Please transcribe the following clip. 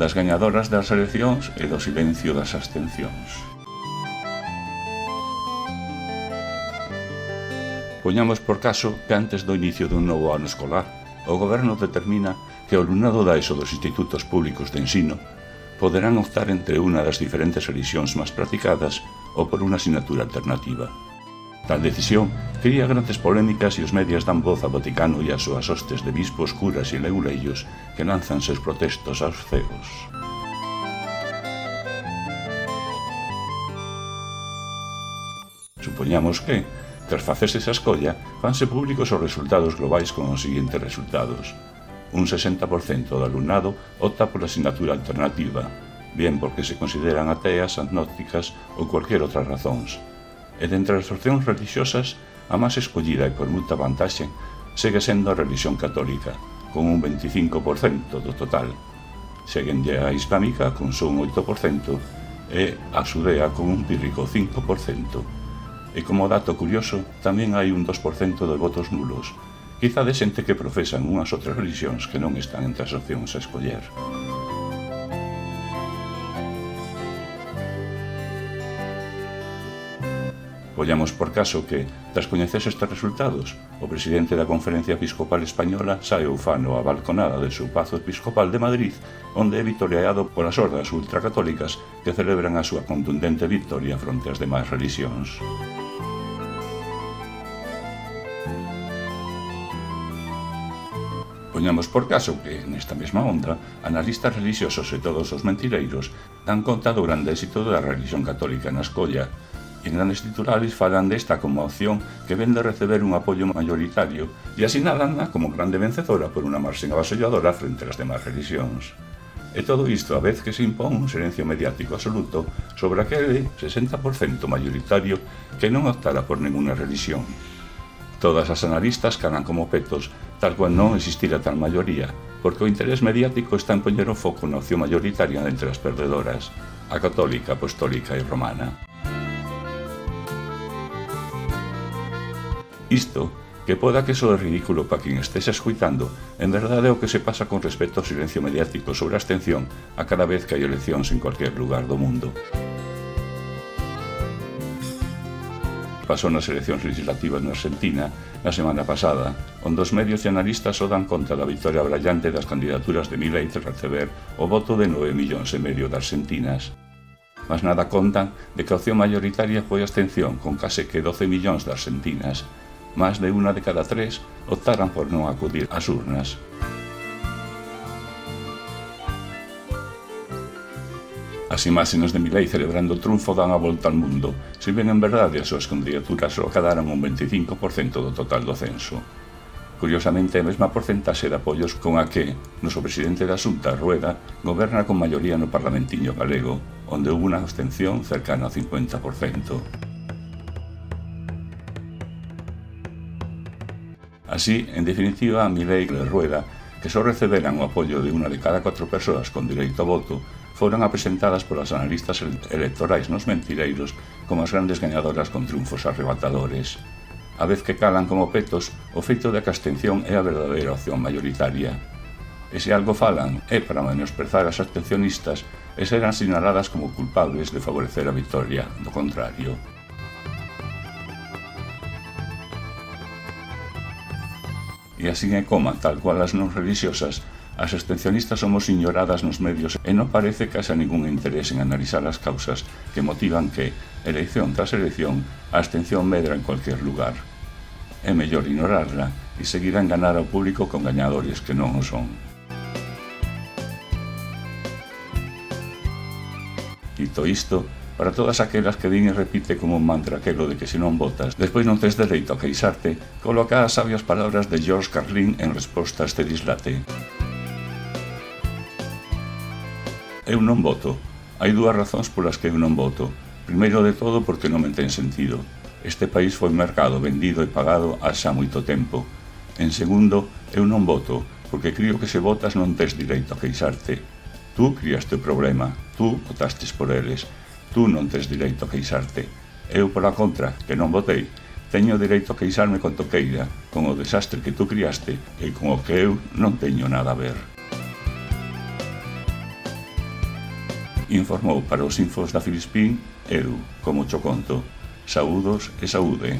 das gañadoras das eleccións e do silencio das abstencións. Poñamos por caso que antes do inicio dun novo ano escolar, o goberno determina que o alumnado da ESO dos institutos públicos de ensino poderán optar entre unha das diferentes elixións máis practicadas ou por unha asignatura alternativa Tal decisión cría grandes polémicas e os medios dan voz ao Vaticano e ás súas hostes de bispos, curas e leuleiros que lanzan seus protestos aos cegos. Supoñamos que, tras facerse esa escolla, fanse públicos os resultados globais con os seguintes resultados. Un 60% do alumnado opta pola asignatura alternativa, bien porque se consideran ateas, agnósticas ou cualquier outras razóns, e dentre as opcións religiosas, a máis escollida e con moita vantaxe segue sendo a religión católica, con un 25% do total. Seguende a islámica con só un 8% e a xudea con un pírrico 5%. E como dato curioso, tamén hai un 2% de votos nulos, quizá de xente que profesan unhas outras religións que non están entre as opcións a escoller. Pollamos por caso que, tras coñecerse estes resultados, o presidente da Conferencia Episcopal Española sae ufano a balconada de seu Pazo Episcopal de Madrid, onde é vitoreado polas hordas ultracatólicas que celebran a súa contundente victoria fronte ás demais religións. Poñamos por caso que, nesta mesma onda, analistas religiosos e todos os mentireiros dan conta do grande éxito da religión católica na escolla, e grandes titulares falan desta como opción que ven de receber un apoio maioritario e asinalanla como grande vencedora por unha marxen avasalladora frente ás demás religións. E todo isto a vez que se impón un silencio mediático absoluto sobre aquele 60% maioritario que non optara por ninguna religión. Todas as analistas canan como petos, tal cual non existira tal maioría, porque o interés mediático está en poñer o foco na opción mayoritaria entre as perdedoras, a católica, apostólica e romana. Isto, que poda que soe ridículo para quen estexa escuitando, en verdade é o que se pasa con respecto ao silencio mediático sobre a abstención a cada vez que hai eleccións en cualquier lugar do mundo. pasou nas eleccións legislativas na Argentina na semana pasada, onde os medios e analistas só dan conta da victoria brallante das candidaturas de Milei tras receber o voto de 9 millóns e medio de argentinas. Mas nada contan de que a opción maioritaria foi a abstención con case que 12 millóns de argentinas máis de unha de cada tres optaran por non acudir ás urnas. As imaxes de Milei celebrando o triunfo dan a volta ao mundo, se ben en verdade as súas candidaturas só quedaran un 25% do total do censo. Curiosamente, a mesma porcentaxe de apoios con a que noso presidente da Xunta, Rueda, goberna con maioría no Parlamentiño galego, onde houve unha abstención cercana ao 50%. Así, en definitiva, a Milei e Rueda, que só receberan o apoio de unha de cada cuatro persoas con direito a voto, foron apresentadas polas analistas electorais nos mentireiros como as grandes gañadoras con triunfos arrebatadores. A vez que calan como petos, o feito de que a abstención é a verdadeira opción mayoritaria. E se algo falan, é para menosprezar as abstencionistas e serán sinaladas como culpables de favorecer a victoria, do contrario. E así é coma, tal cual as non religiosas, as abstencionistas somos ignoradas nos medios e non parece que haxa ningún interés en analizar as causas que motivan que, elección tras elección, a abstención medra en cualquier lugar. É mellor ignorarla e seguir a enganar ao público con gañadores que non o son. Dito isto, para todas aquelas que din e repite como un mantra aquelo de que se non votas, despois non tes dereito a queixarte, coloca as sabias palabras de George Carlin en resposta a este dislate. Eu non voto. Hai dúas razóns polas que eu non voto. Primeiro de todo porque non me ten sentido. Este país foi mercado, vendido e pagado há xa moito tempo. En segundo, eu non voto, porque creo que se votas non tes direito a queixarte. Tú criaste o problema, tú votastes por eles, tú non tes direito a queixarte. Eu, pola contra, que non votei, teño direito a queixarme con toqueira, con o desastre que tú criaste e con o que eu non teño nada a ver. Informou para os infos da Filispín, eu, como cho conto. Saúdos e saúde.